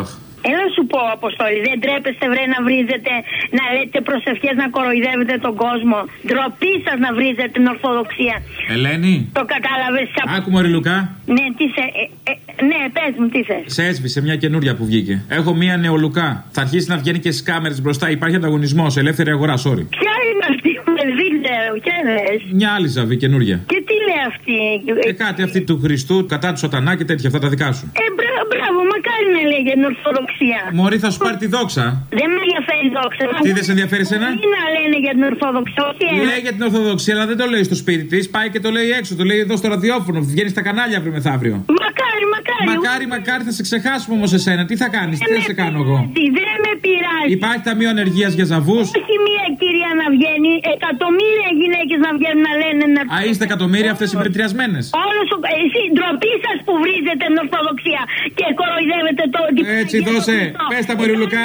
Αχ. Έλα σου πω, Αποστόλη, δεν τρέπεστε βρε να βρίζετε, να λέτε προσευχές να κοροϊδεύετε τον κόσμο. Ντροπή σας να βρίζετε την Ορθοδοξία. Ελένη. Το κατάλαβες. Άκου μωρή Λουκά. Ναι, τι σε. ε, ε, ναι, πες μου, τι θες. Σε έσβησε μια καινούρια που βγήκε. Έχω μια νεολουκά. Θα αρχίσει να βγαίνει και στι κάμερε μπροστά. Υπάρχει ανταγωνισμός. Ελεύθερη αγορά, sorry. Ποια είναι αυτή, δεν ξέρω, ποια λες. Μια άλλη ζαβή καινούρια. Και τι λέει αυτή; Ε, κάτι αυτή του Χριστού κατά του Σατανά και τέτοια. Αυτά τα δικά σου. Ε, μπράβο, μπράβο, μακάρι να λέει για την Ορθοδοξία. Μωρή θα σου πάρει τη δόξα. Δεν με ενδιαφέρει η δόξα. Τι δεν σε ενδιαφέρει εσένα; Τι να λένε για την Ορθοδοξία. όχι ένα. Λέει για την Ορθοδοξία, αλλά δεν το λέει στο σπίτι της. Πάει και το λέει έξω. Το λέει εδώ στο ραδιόφωνο. Βγαίνει στα κανάλια αύριο μεθαύριο. Μακάρι, μακάρι. Μακάρι, μακάρι θα σε ξεχάσουμε όμως εσένα. Τι θα κάνεις, τι θα σε κάνω εγώ; Τι δεν με πειράζει. Υπάρχει ταμείο ανεργίας για ζαβούς; Όχι μία κυρία να βγαίνει, εκατομμύρια γυναίκες να βγαίνουν να λένε να. Α, είστε εκατομμύρια αυτές οι πετριασμένε. Όλο ο... Εσύ, ντροπή σας που βρίζετε την Ορθοδοξία και κοροϊδεύετε το. Έτσι, δώσε. Πες τα μωρή Λουκά.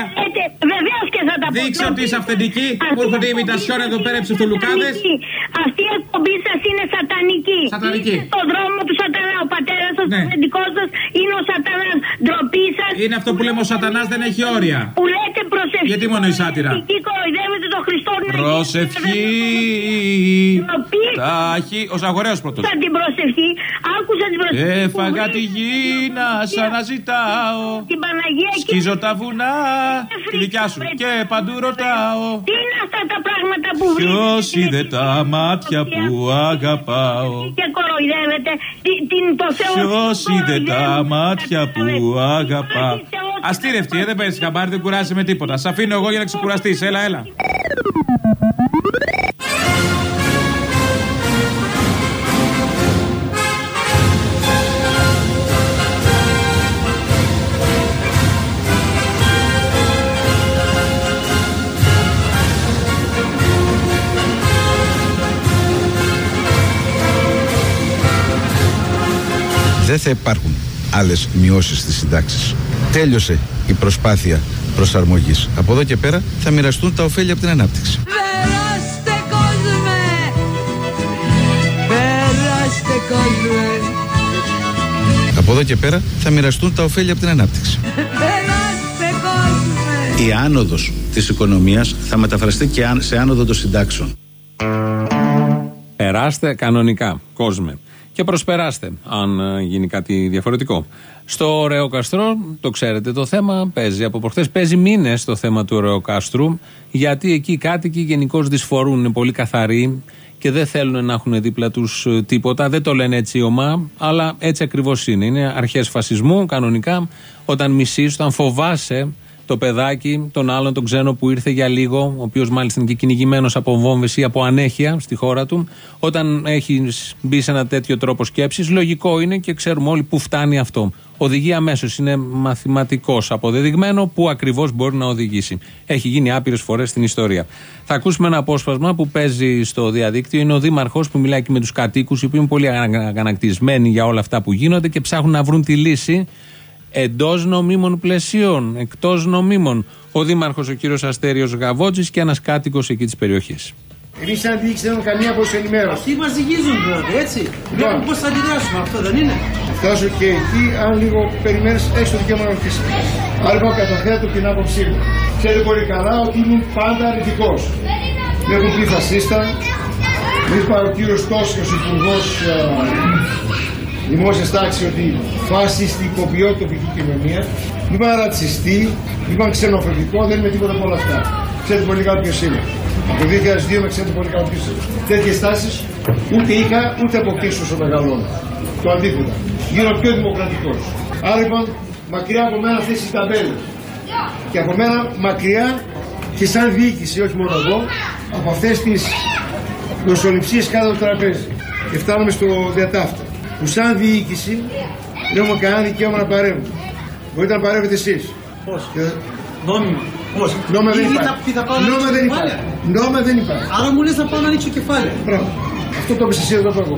Βεβαίως και θα τα πω. Δείξε ότι είσαι αυθεντική. Μου έρχονται ημιτασιόν εδώ πέρα ψευτολουκάδε. Αυτή η εκπομπή σας είναι σατανική. Σατανική. Είστε στο δρόμο του σατανά. Ο πατέρας σας, Ναι. ο αφεντικό σας είναι ο σατανάς. Ντροπή σας. Είναι αυτό που λέμε ο Σατανάς δεν έχει όρια. Που λέτε προσευχή. Γιατί μόνο η σάτυρα; Εκεί κοροϊδεύετε το Χριστό. Προσευχή. Τάχη. Ο Ζαγορέο πρώτος. Άκουσα την προσευχή. Άκουσα την προσευχή. Έφαγα τη γη να σ' αναζητάω. Την Παναγία εκεί. Σκίζω τα βουνά. Τη δικιά σου. Και παντού ρωτάω. Τι είναι αυτά τα πράγματα που Ποιος βρίσκεται είδε τα μάτια που αγαπάω; και κοροϊδεύετε την, την, το Θεό. Ποιος είδε τα μάτια που αγαπάω. Αστήρευτη, ε, δεν παίρνει χαμπάρι, δεν κουράζει με τίποτα. Σ' αφήνω εγώ για να ξεκουραστείς. Έλα, έλα. Δεν θα υπάρχουν άλλες μειώσεις στις συντάξεις. Τέλειωσε η προσπάθεια προσαρμογής. Από εδώ και πέρα θα μοιραστούν τα ωφέλη από την ανάπτυξη. Περάστε κόσμε Περάστε κόσμε Από εδώ και πέρα θα μοιραστούν τα ωφέλη από την ανάπτυξη. Περάστε κόσμε Η άνοδος της οικονομίας θα μεταφραστεί και άν- σε άνοδο των συντάξεων. Περάστε κανονικά, κόσμε. Και προσπεράστε, αν ε, γίνει κάτι διαφορετικό. Στο Ωραίο Καστρό, το ξέρετε το θέμα, παίζει από προχθές. Παίζει μήνες το θέμα του Ωραίου Κάστρου, γιατί εκεί οι κάτοικοι γενικώς δυσφορούν, είναι πολύ καθαροί και δεν θέλουν να έχουν δίπλα τους τίποτα. Δεν το λένε έτσι ομά, αλλά έτσι ακριβώς είναι. Είναι αρχές φασισμού, κανονικά. Όταν μισείς, όταν φοβάσαι το παιδάκι, τον άλλον, τον ξένο που ήρθε για λίγο, ο οποίος μάλιστα είναι και κυνηγημένος από βόμβες ή από ανέχεια στη χώρα του, όταν έχεις μπει σε ένα τέτοιο τρόπο σκέψης, λογικό είναι και ξέρουμε όλοι πού φτάνει αυτό. Οδηγεί αμέσως, είναι μαθηματικός αποδεδειγμένο πού ακριβώς μπορεί να οδηγήσει. Έχει γίνει άπειρες φορές στην ιστορία. Θα ακούσουμε ένα απόσπασμα που παίζει στο διαδίκτυο. Είναι ο Δήμαρχος που μιλάει και με τους κατοίκους, οι οποίοι είναι πολύ αγανακτισμένοι για όλα αυτά που γίνονται και ψάχνουν να βρουν τη λύση εντός νομίμων πλαισίων, εκτός νομίμων. Ο Δήμαρχος ο κύριος Αστέριος Γαβότζη και ένας κάτοικος εκεί της περιοχής. Εμείς σαν διοίκηση δεν έχουμε καμία απόψη ενημέρωση. Αυτοί μας ζυγίζουν πρώτα, έτσι. Βλέπουμε πώς θα αντιδράσουμε, αυτό δεν είναι; Φτάσω και εκεί, αν λίγο περιμένεις, έχεις το δικαίωμα να ρωτήσεις. Άρα λοιπόν καταθέτω την άποψή μου. Ξέρετε πολύ καλά ότι ήμουν πάντα αρνητικός. Δεν έχουν πει φασίστα. Μου είπα ο κύριος Τόσκας, ο υπουργός δημόσιας τάξης, ότι φασιστικοποιώ την τοπική κοινωνία. Μου είπαν ρατσιστή, μου είπαν ξενοφοβικό, δεν είμαι τίποτα από όλα αυτά. Ξέρετε πολύ καλά ποιος είμαι. Από το 2002 με ξέρετε πολύ καλά ποιος είμαι. Τέτοιες τάσεις ούτε είχα ούτε αποκτήσω όσο μεγαλώνω. Το αντίθετο. Γίνω πιο δημοκρατικός. Άρα λοιπόν μακριά από μένα αυτές οι ταμπέλες. Και από μένα μακριά και σαν διοίκηση, όχι μόνο εγώ, από αυτές τις νοσοληψίε κάτω από το τραπέζι. Και φτάνουμε στο διατάφτα. Που σαν διοίκηση δεν έχουμε κανένα δικαίωμα να παρέμβουμε. Μπορείτε να παρέμβετε εσείς. Πώς; Νόμιμα. Πώς; Νόμιμα δεν Ή υπάρχει. θα- τι θα πάω να Νόμιμα ανοίξω δεν κεφάλαια; υπάρχει. Νόμιμα δεν υπάρχει. Άρα μου λες να πάω να ανοίξω κεφάλαια. Μπράβο. Αυτό το είπες εσύ, δεν το πω εγώ.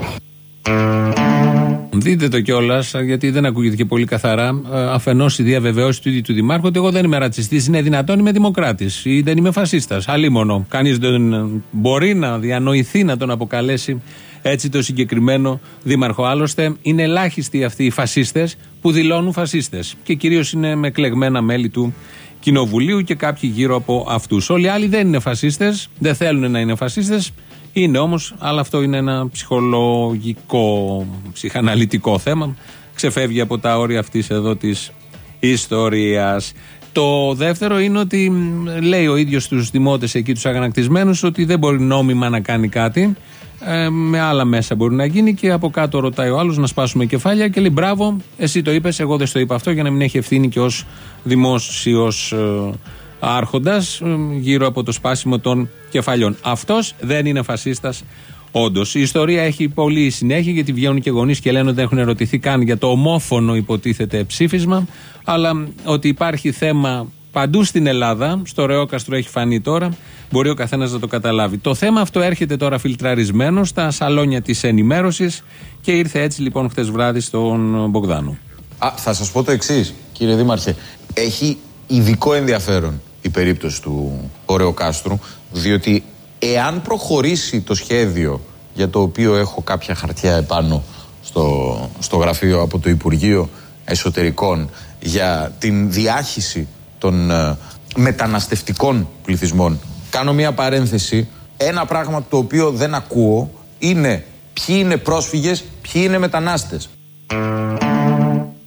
Δείτε το κιόλας, γιατί δεν ακούγεται και πολύ καθαρά. Αφενός η διαβεβαίωση του ίδιου του Δημάρχου ότι εγώ δεν είμαι ρατσιστής, είναι δυνατόν είμαι δημοκράτης ή δεν είμαι φασίστας. Αλίμονο. Κανείς δεν μπορεί να διανοηθεί να τον αποκαλέσει έτσι το συγκεκριμένο Δήμαρχο. Άλλωστε, είναι ελάχιστοι αυτοί οι φασίστες που δηλώνουν φασίστες. Και κυρίως είναι με κλεγμένα μέλη του Κοινοβουλίου και κάποιοι γύρω από αυτούς. Όλοι οι άλλοι δεν είναι φασίστες, δεν θέλουν να είναι φασίστες. Είναι όμως, αλλά αυτό είναι ένα ψυχολογικό, ψυχαναλυτικό θέμα. Ξεφεύγει από τα όρια αυτής εδώ της ιστορίας. Το δεύτερο είναι ότι μ, λέει ο ίδιος στου δημότες εκεί, τους αγανακτισμένους, ότι δεν μπορεί νόμιμα να κάνει κάτι. Ε, με άλλα μέσα μπορεί να γίνει και από κάτω ρωτάει ο άλλος να σπάσουμε κεφάλια και λέει μπράβο, εσύ το είπες, εγώ δεν στο είπα αυτό για να μην έχει ευθύνη και ως δημόσιος ε, άρχοντας γύρω από το σπάσιμο των κεφαλιών. Αυτός δεν είναι φασίστας. Όντως, η ιστορία έχει πολύ συνέχεια γιατί βγαίνουν και γονείς και λένε ότι δεν έχουν ερωτηθεί καν για το ομόφωνο υποτίθεται ψήφισμα. Αλλά ότι υπάρχει θέμα παντού στην Ελλάδα, στο Ρεόκαστρο έχει φανεί τώρα, μπορεί ο καθένας να το καταλάβει. Το θέμα αυτό έρχεται τώρα φιλτραρισμένο στα σαλόνια της ενημέρωσης και ήρθε έτσι λοιπόν χτε βράδυ στον Μπογδάνο. Α, θα σας πω το εξής, κύριε Δήμαρχε. Έχει ειδικό ενδιαφέρον η περίπτωση του Ωρεοκάστρου, διότι εάν προχωρήσει το σχέδιο για το οποίο έχω κάποια χαρτιά επάνω στο, στο γραφείο από το Υπουργείο Εσωτερικών για την διάχυση των ε, μεταναστευτικών πληθυσμών. Κάνω μια παρένθεση. Ένα πράγμα το οποίο δεν ακούω είναι ποιοι είναι πρόσφυγες, ποιοι είναι μετανάστες.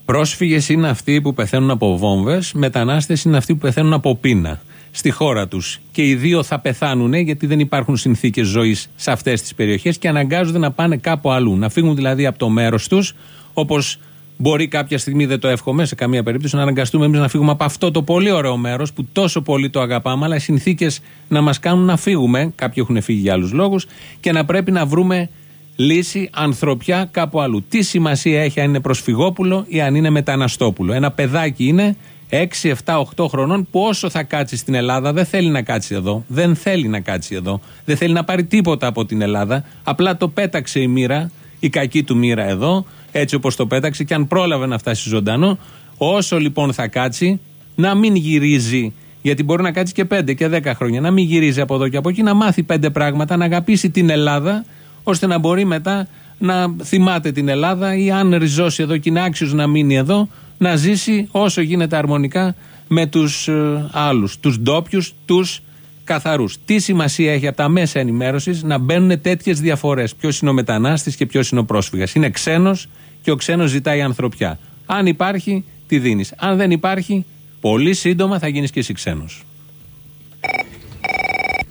Πρόσφυγες είναι αυτοί που πεθαίνουν από βόμβες, μετανάστες είναι αυτοί που πεθαίνουν από πείνα στη χώρα τους. Και οι δύο θα πεθάνουν γιατί δεν υπάρχουν συνθήκες ζωής σε αυτές τις περιοχές και αναγκάζονται να πάνε κάπου αλλού. Να φύγουν δηλαδή από το μέρος τους, όπως μπορεί κάποια στιγμή, δεν το εύχομαι σε καμία περίπτωση, να αναγκαστούμε εμείς να φύγουμε από αυτό το πολύ ωραίο μέρος που τόσο πολύ το αγαπάμε, αλλά οι συνθήκες να μας κάνουν να φύγουμε. Κάποιοι έχουν φύγει για άλλους λόγους και να πρέπει να βρούμε λύση ανθρωπιά κάπου αλλού. Τι σημασία έχει αν είναι προσφυγόπουλο ή αν είναι μεταναστόπουλο. Ένα παιδάκι είναι 6, 7, 8 χρονών που όσο θα κάτσει στην Ελλάδα δεν θέλει να κάτσει εδώ. Δεν θέλει να κάτσει εδώ. Δεν θέλει να πάρει τίποτα από την Ελλάδα. Απλά το πέταξε η μοίρα, η κακή του μοίρα εδώ, έτσι όπως το πέταξε και αν πρόλαβε να φτάσει ζωντανό. Όσο λοιπόν θα κάτσει, να μην γυρίζει. Γιατί μπορεί να κάτσει και 5 και 10 χρόνια. Να μην γυρίζει από εδώ και από εκεί, να μάθει πέντε πράγματα, να αγαπήσει την Ελλάδα, ώστε να μπορεί μετά να θυμάται την Ελλάδα ή αν ριζώσει εδώ και είναι άξιος να μείνει εδώ, να ζήσει όσο γίνεται αρμονικά με τους άλλους, τους ντόπιους, τους καθαρούς. Τι σημασία έχει από τα μέσα ενημέρωσης να μπαίνουν τέτοιες διαφορές; Ποιος είναι ο μετανάστης και ποιος είναι ο πρόσφυγας; Είναι ξένος και ο ξένος ζητάει ανθρωπιά. Αν υπάρχει, τη δίνεις. Αν δεν υπάρχει, πολύ σύντομα θα γίνεις και εσύ ξένος.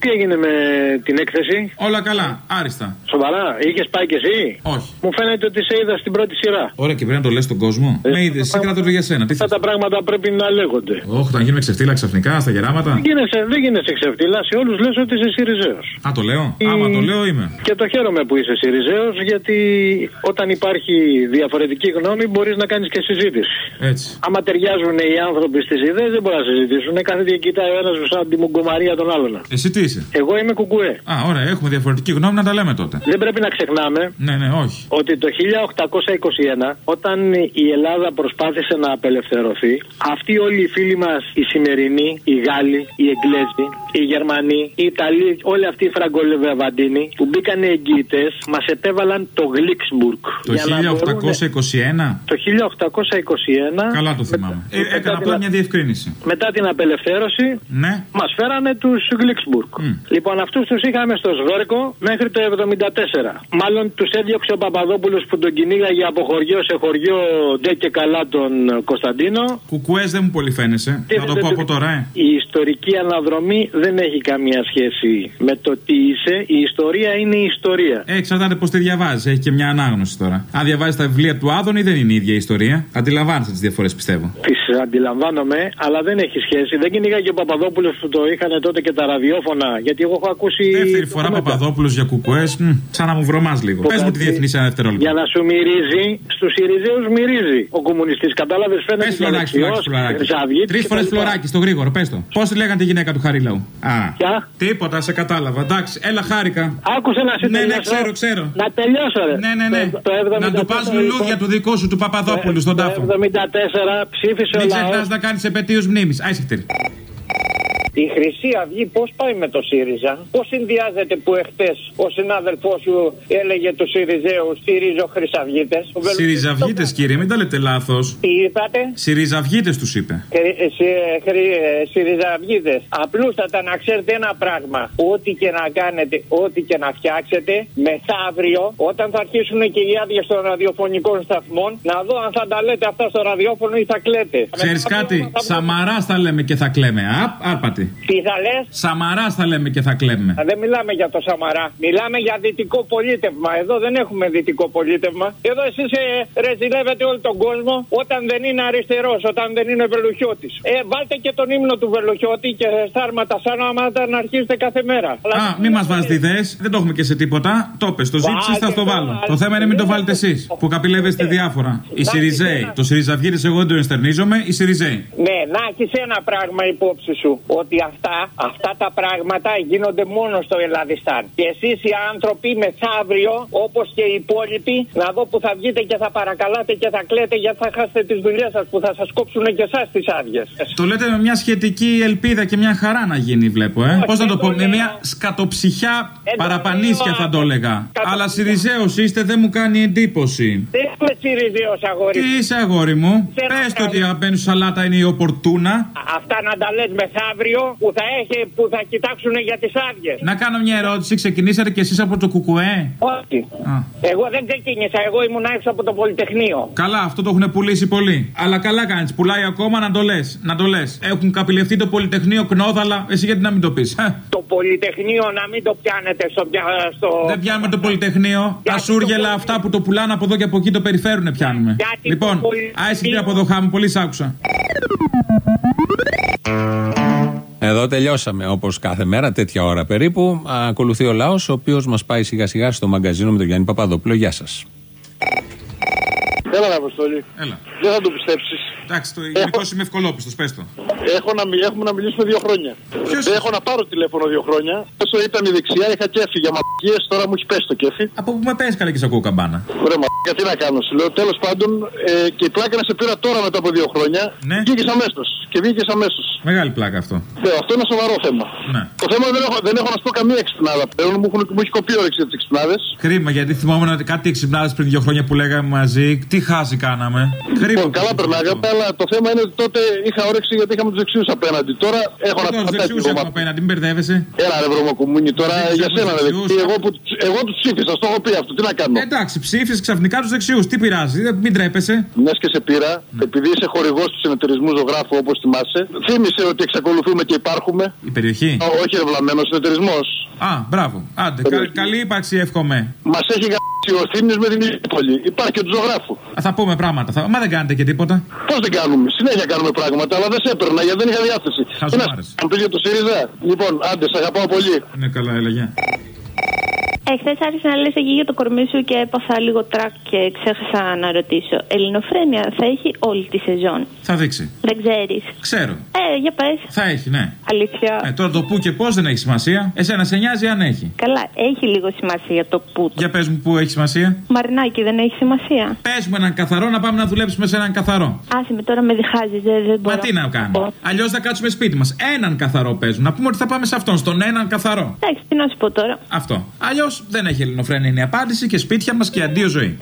Τι έγινε με την έκθεση; Όλα καλά, άριστα. Σοβαρά, είχες πάει κι εσύ; Όχι. Μου φαίνεται ότι σε είδα στην πρώτη σειρά. Ωραία, και πρέπει να το λες στον κόσμο. Ε, Με είδε, εσύ κράτα το για σένα. Τι Αυτά τα πράγματα πρέπει να λέγονται. Όχι, όταν γίνουμε ξεφτύλα ξαφνικά στα γεράματα. Δεν γίνεσαι, δεν γίνεσαι ξεφτύλα, σε όλους λες ότι είσαι Σιριζέος. Α, το λέω. Άμα το λέω είμαι. Και το χαίρομαι που είσαι Σιριζέος, γιατί όταν υπάρχει διαφορετική γνώμη μπορείς να κάνεις και συζήτηση. Έτσι. Άμα ταιριάζουν οι άνθρωποι στις ιδέες δεν μπορεί να συζητήσουν. Κάθε τι κοιτάει ο ένας σαν τη μουγκομαρία των άλλων. Εσύ τι είσαι. Εγώ είμαι κουκουέ. Α, ωραία, έχουμε διαφορετική γνώμη να τα λέμε τότε. Δεν πρέπει να ξεχνάμε Ναι, ναι, όχι. ότι το 1821 όταν η Ελλάδα προσπάθησε να απελευθερωθεί αυτοί όλοι οι φίλοι μας οι σημερινοί, οι Γάλλοι, οι Εγγλέζοι, οι Γερμανοί, οι Ιταλοί, όλοι αυτοί οι Φραγκολεβαντίνοι που μπήκαν εγγυητές μας επέβαλαν το Γλίξμπουργκ. Το 1821. Το 1821 Καλά το θυμάμαι. Ε, έκανα απλά μια διευκρίνηση. μετά την απελευθέρωση Ναι. μας φέρανε τους Γλίξμπουργκ. Λοιπόν, αυτούς τους είχαμε στο Σβέρκο μέχρι το 74. Μάλλον τους έδιωξε ο Παπαδόπουλος που τον κυνήγαγε από χωριό σε χωριό ντε και καλά τον Κωνσταντίνο. Κουκουές δεν μου πολύ φαίνεσαι. Θα το πω από τώρα, ε. Η ιστορική αναδρομή δεν έχει καμία σχέση με το τι είσαι. Η ιστορία είναι η ιστορία. Ε, εξαρτάται πώς τη διαβάζεις. Έχει και μια ανάγνωση τώρα. Αν διαβάζεις τα βιβλία του Άδωνη, δεν είναι η ίδια η ιστορία. Αντιλαμβάνεσαι τις διαφορέ, πιστεύω. Τις αντιλαμβάνομαι, αλλά δεν έχει σχέση. Δεν κυνήγαγε ο Παπαδόπουλος που το είχαν τότε και τα ραδιόφωνα. Γιατί εγώ έχω ακούσει. Δεύτερη φορά Παπαδόπουλος για κουκουές, σαν να μου βρωμάς λίγο. Πες μου τη διεθνή σε ένα δευτερόλεπτο. Για να σου μυρίζει, στους Ιριζέου μυρίζει ο κομμουνιστής. Κατάλαβες, φαίνεται. Πες φλωράκι, φλωράκι, φλωράκι. Τρεις φορές φλωράκι στο γρήγορο, πες το. Πώς τη λέγανε τη γυναίκα του Χαρίλαου; Α, Ποια; τίποτα, σε κατάλαβα. Εντάξει, έλα χάρηκα. Άκουσε να σε Ναι, ναι, τελειώσω. ξέρω, ξέρω. Να τελειώσω, ρε. Ναι, ναι, ναι. Το- το 74 Να του πας λουλούδια του δικού σου του Παπαδόπουλου στον Το τάφο. 74 ψήφισε ο Μην λαός. ξεχνά να κάνεις επαιτίους μνήμης. Άισχυτερη. Η Χρυσή Αυγή πώς πάει με το ΣΥΡΙΖΑ, πώς συνδυάζεται που εχθές ο συνάδελφός σου έλεγε τους ΣΥΡΙΖΑίου στηρίζω Χρυσαυγίτες. Συριζαυγίτε, κύριε, μην τα λέτε λάθος. Τι είπατε, Συριζαυγίτε τους είπε. Συριζαυγίδε. Απλούστατα να ξέρετε ένα πράγμα. Ό,τι και να κάνετε, ό,τι και να φτιάξετε, μεθαύριο, όταν θα αρχίσουν και οι άδειες των ραδιοφωνικών σταθμών, να δω αν θα τα λέτε αυτά στο ραδιόφωνο ή θα κλαίτε. Ξέρεις κάτι, Σαμαράς θα λέμε και θα κλαίμε. Απ, άρπατη. Τι θα λες, Σαμαρά θα λέμε και θα κλαίμε. δεν μιλάμε για το Σαμαρά. Μιλάμε για δυτικό πολίτευμα. Εδώ δεν έχουμε δυτικό πολίτευμα. Εδώ εσείς ε, ρεζιλεύετε όλο τον κόσμο όταν δεν είναι αριστερός, όταν δεν είναι βελουχιώτης. Ε, βάλτε και τον ύμνο του βελουχιώτη και στάρματα σαν άματα να αρχίσετε κάθε μέρα. Α, μην μας βάζετε ιδέες, δεν το έχουμε και σε τίποτα. Το πες, το ζήτησε, θα στο βάλω. Το θέμα είναι μην το βάλετε εσείς, που καπηλεύεστε διάφορα. Οι Σιριζέοι, το Σιριζαυγίτε εγώ δεν το ενστερνίζομαι, οι Σιριζέοι. Ναι, να έχεις ένα πράγμα υπόψη σου. Ότι αυτά, αυτά τα πράγματα γίνονται μόνο στο Ελλαδιστάν. Και εσείς οι άνθρωποι μεθαύριο, όπως και οι υπόλοιποι, να δω που θα βγείτε και θα παρακαλάτε και θα κλαίτε γιατί θα χάσετε τις δουλειές σας που θα σας κόψουν και εσάς τις άδειες. Το λέτε με μια σχετική ελπίδα και μια χαρά να γίνει, βλέπω, ε. Πώς να το πω, με μια σκατοψυχιά παραπανίσια θα το έλεγα. Αλλά Σιριζέο είστε, δεν μου κάνει εντύπωση. Δεν είμαι Σιριζέο αγόρι. Τι είσαι, αγόρι μου. Πες το ότι η αγαπημένη σου σαλάτα είναι η οπορτούνα. Αυτά να τα λες μεθαύριο που θα, έχει, που θα κοιτάξουν για τις άδειες. Να κάνω μια ερώτηση. Ξεκινήσατε κι εσείς από το κουκουέ; Όχι. Εγώ δεν ξεκίνησα. Εγώ ήμουν έξω από το Πολυτεχνείο. Καλά, αυτό το έχουν πουλήσει πολύ. Αλλά καλά κάνεις. Πουλάει ακόμα να το λες. Να το λες. Έχουν καπηλευτεί το Πολυτεχνείο Κνόδαλα. Εσύ γιατί να μην το πεις. Το Πολυτεχνείο να μην το πιάνετε στο. πια- στο... Δεν πιάνουμε το Πολυτεχνείο. Τα σούργελα αυτά που το πουλάνε από εδώ και από εκεί το περιφέρουν πιάνουμε. Λοιπόν, άισε από εδώ χάμου, πολύ σ' άκουσα. Εδώ τελειώσαμε όπως κάθε μέρα, τέτοια ώρα περίπου. Ακολουθεί ο λαός, ο οποίος μας πάει σιγά σιγά στο μαγκαζίνο με τον Γιάννη Παπαδόπουλο. Γεια σας. Έλα, ρε Αποστόλη. Έλα. Δεν θα το πιστέψεις. Εντάξει, το υλικό είμαι ευκολόπιστος, πες το. Έχω να, μιλ- έχουμε να μιλήσουμε δύο χρόνια. Δεν έχω να πάρω τηλέφωνο δύο χρόνια. Όσο ήταν η δεξιά, είχα κέφι για μαγικίε, τώρα μου έχει πέσει το κέφι. Από που με πέσει καλά και σε ακούω καμπάνα. Ρε μαγικά, τι να κάνω, σου λέω. Τέλος πάντων, ε, και η πλάκα να σε πήρα τώρα μετά από δύο χρόνια. Ναι. Βγήκες αμέσως. Και βγήκες αμέσως. Μεγάλη πλάκα αυτό. Ναι, αυτό είναι σοβαρό θέμα. Ναι. Το θέμα δεν έχω, δεν έχω να σου πω καμία εξυπνάδα πλέον. Μου, έχουν, μου έχει κοπεί η όρεξη για τις εξυπνάδες. Κρίμα, γιατί θυμόμουν ότι κάτι εξυπνάδες πριν δύο χρόνια που λέγαμε μαζί. Τι χάση κάναμε. Κρίμα. Λοιπόν, καλά περνάγαμε, αλλά το θέμα είναι ότι τότε είχα όρεξη γιατί είχαμε τους δεξιούς απέναντι. Τώρα έχω να Τους πατάκι δεξιούς εγώ έχουμε απέναντι, μην μπερδεύεσαι. Έλα ρε βρωμοκουμούνι, τώρα Δεξιούς για σένα ρε δεξιούς. δεξί. Εγώ, που, εγώ τους ψήφισα, στο έχω πει αυτό, τι να κάνω. Εντάξει, ψήφισε ξαφνικά τους δεξιούς. Τι πειράζει, δεν- μην τρέπεσαι. Μιας και σε πήρα, Ναι. επειδή είσαι χορηγός του συνεταιρισμού ζωγράφου όπως θυμάσαι, θύμισε ότι εξακολουθούμε και υπάρχουμε. Η περιοχή. Ω, όχι ρε βλαμμένος συνεταιρισμός. Α, μπράβο. Άντε, κα- καλή ύπαρξη, εύχομαι. Μας έχει γαμπήσει ο Θήμιο με την Ιππολη. Υπάρχει και του ζωγράφου. Α, θα πούμε πράγματα. Θα... Μα δεν κάνετε και τίποτα. Πώς δεν κάνουμε, συνέχεια κάνουμε πράγματα, αλλά δεν σε έπαιρνα γιατί δεν είχα διάθεση. Χαζομάρες. Αν πήγε το ΣΥΡΙΖΑ; Λοιπόν, άντε, σε αγαπάω πολύ. Είναι καλά, έλεγε. Εχθές άρχισε να λες εκεί για το κορμί σου και έπαθα λίγο τρακ και ξέχασα να ρωτήσω. Ελληνοφρένεια θα έχει όλη τη σεζόν; Θα δείξει. Δεν ξέρεις; Ξέρω. Ε, για πες. Θα έχει, ναι. Αλήθεια. Ε, τώρα το που και πώς δεν έχει σημασία. Εσένα σε νοιάζει αν έχει. Καλά, έχει λίγο σημασία το που. Για πες μου που έχει σημασία. Μαρινάκι δεν έχει σημασία. Πες μου έναν καθαρό να πάμε να δουλέψουμε σε έναν καθαρό. Άσε με τώρα με διχάζει, δεν, δεν μπορώ. Μα τι να κάνουμε. Αλλιώς θα κάτσουμε σπίτι μας. Έναν καθαρό παίζουν. Να πούμε ότι θα πάμε σε αυτόν, στον έναν καθαρό. Εντάξει, τι να σου πω τώρα. Αυτό. Αλλιώς δεν έχει ελληνοφρένεια είναι η απάντηση και σπίτια μας και αντίο ζωή.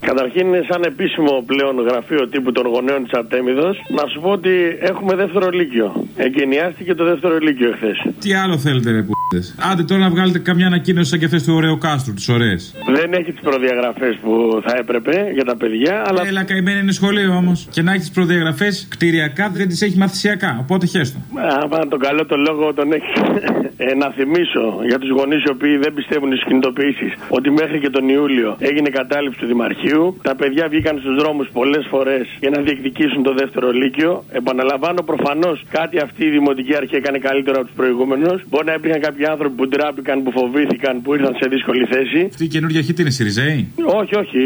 Καταρχήν είναι σαν επίσημο πλέον γραφείο τύπου των γονέων της Αρτέμιδος να σου πω ότι έχουμε δεύτερο λύκειο. Εγκαινιάστηκε το δεύτερο λύκειο εχθές. Τι άλλο θέλετε, ρε πούτε. Άντε τώρα να βγάλετε καμιά ανακοίνωση σαν και αυτέ του ωραίου κάστρου, τις ωραίες. Δεν έχει τις προδιαγραφές που θα έπρεπε για τα παιδιά, αλλά. Έλα, καημένη είναι σχολείο όμως. Και να έχεις τις προδιαγραφές κτηριακά δεν τις έχει μαθησιακά. Οπότε χέστο. Άμα τον καλό το λόγο τον έχεις. Ε, να θυμίσω για τους γονείς οι οποίοι δεν πιστεύουν στις κινητοποιήσεις ότι μέχρι και τον Ιούλιο έγινε κατάληψη του Δημαρχείου. Τα παιδιά βγήκαν στους δρόμους πολλές φορές για να διεκδικήσουν το δεύτερο Λύκειο. Επαναλαμβάνω, προφανώς κάτι αυτή η δημοτική αρχή έκανε καλύτερα από τους προηγούμενους. Μπορεί να υπήρχαν κάποιοι άνθρωποι που ντράπηκαν, που φοβήθηκαν, που ήρθαν σε δύσκολη θέση. Αυτή η καινούργια αρχή τι είναι, Σιριζέη; Όχι, όχι.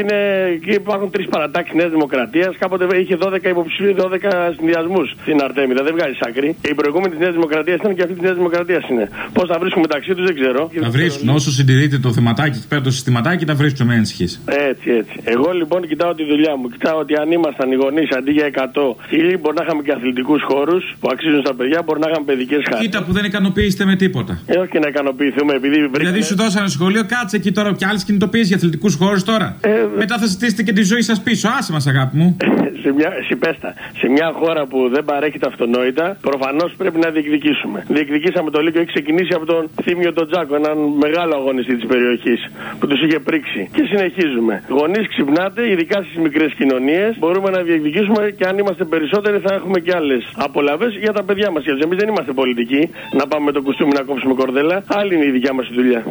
Είναι, εκεί υπάρχουν τρεις παρατάξεις Νέας Δημοκρατίας. Κάποτε είχε 12 υποψηφίους, 12 συνδυασμούς στην Αρτέμιδα. Δεν βγάζει άκρη. Και η προηγούμενη της Νέας Δημοκρατίας ήταν και αυτή της Νέας Δημοκρατίας είναι. Πώς θα βρίσκουν μεταξύ τους δεν ξέρω. Τα βρίσκουν. Όσο συντηρείται το θεματάκι εκεί πέρα το συστηματάκι, τα βρίσκουν με ενσχύ. Έτσι, έτσι. Εγώ λοιπόν κοιτάω τη δουλειά μου. Κοιτάω ότι αν ήμασταν οι γονείς αντί για 100 χίλιοι, μπορεί να είχαμε και αθλητικούς χώρους που αξίζουν στα παιδιά, μπορεί να είχαμε παιδικές χάρτες. Κοίτα που δεν ικανοποιείστε με τίποτα. Ε, όχι να ικανοποιηθούμε επειδή βρήκαμε. Δηλαδή σου δώσανε σχολείο, κάτσε εκεί τώρα και άλλε κινητοποιήσει για αθλητικούς χώρους τώρα. Ε, Μετά θα ζητήσετε και τη ζωή σας πίσω. Άσε μας, αγάπη μου. *laughs* σε μια, συμπέστα, σε μια χώρα που δεν παρέχει τα αυτονόητα, προφανώς πρέπει να διεκδικήσουμε. Διεκδικήσαμε το Λύκειο, έχει ξεκινήσει από τον Θήμιο τον Τζάκο, έναν μεγάλο αγωνιστή της περιοχής που τους είχε πρίξει. Και συνεχίζουμε. Γονείς ξυπνάτε, ειδικά στις μικρές κοινωνίες, μπορούμε να διεκδικήσουμε και αν είμαστε περισσότεροι θα έχουμε και άλλες απολαυέ για τα παιδιά μας. Γιατί εμείς δεν είμαστε πολιτικοί να πάμε με το κουστούμι να κόψουμε κορδέλα. Άλλη είναι η δικιά μας δουλειά.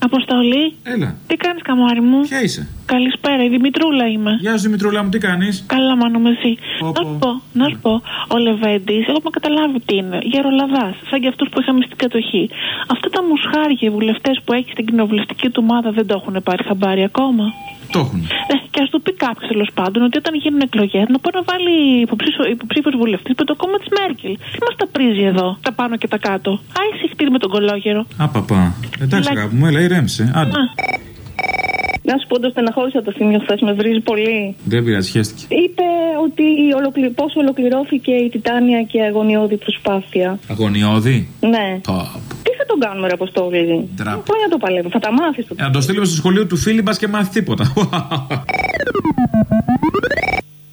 Αποστολή. Έλα. Τι κάνεις, καμάρι μου; Ποια είσαι; Καλησπέρα, η Δημητρούλα είμαι. Γεια σου Δημητρούλα μου, τι κάνεις; Καλά, μάνο με εσύ. Να σου πω, να σου πω, ο Λεβέντης, εγώ με καταλάβει τι είναι. Γερολαδάς, σαν και αυτούς που είχαμε στην κατοχή. Αυτά τα μουσχάρια, οι βουλευτές που έχεις στην κοινοβουλευτική του ομάδα δεν το έχουν πάρει χαμπάρι ακόμα. Το έχουν. Ε, και ας του πει κάποιος τέλος πάντων ότι όταν γίνουν εκλογές να μπορεί να βάλει υποψήφιο βουλευτής με το κόμμα της Μέρκελ. Τι μας τα πρίζει εδώ, τα πάνω και τα κάτω; Άι συχτήρι με τον κολόγερο. Απαπα. Εντάξει, αγάπη μου, έλα, ηρέμησε. Άντε. Να σου πω, το στεναχώρησα το θύμιο χθες, με βρίζει πολύ. Δεν πειράζει, χαίστηκε. Είπε ότι ολοκλη... πώς ολοκληρώθηκε η Τιτάνια και αγωνιώδη προσπάθεια. Αγωνιώδη; Ναι. Πω. Τι θα τον κάνουμε, ρε Αποστόλη; Τραπ. Πάει να το παλεύει, θα τα μάθεις. Ε, να το στείλουμε στο σχολείο του φίλου μπα και μάθει τίποτα. *laughs*